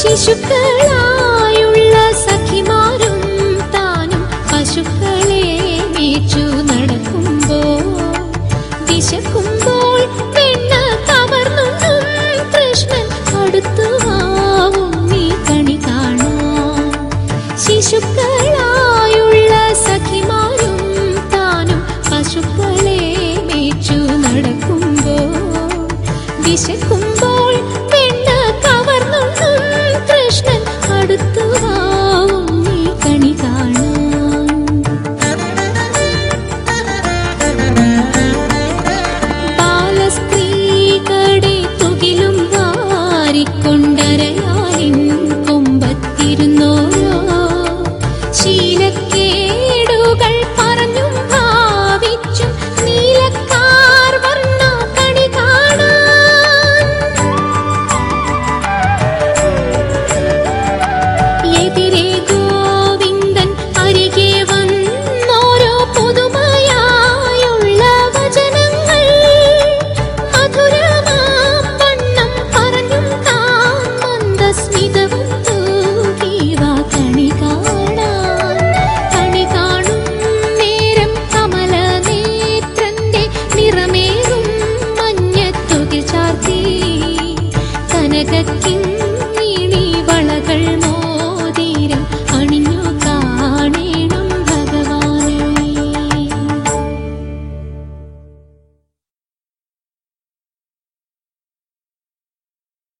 ശിശുക്കളായുള്ള സഖിമാരും താനും പശുക്കളെ മേച്ചു നടക്കുമ്പോൾ വിശക്കുമ്പോൾ പെണ്ണ കവർന്നുണ്ണും കൃഷ്ണൻ അടുത്തുവാവും നീ കണി കാണാൻ. ശിശുക്കളായുള്ള സഖിമാരും താനും പശുക്കളെ മേച്ചു നടക്കുമ്പോൾ വിശക്കുമ്പോൾ കൃഷ്ണൻ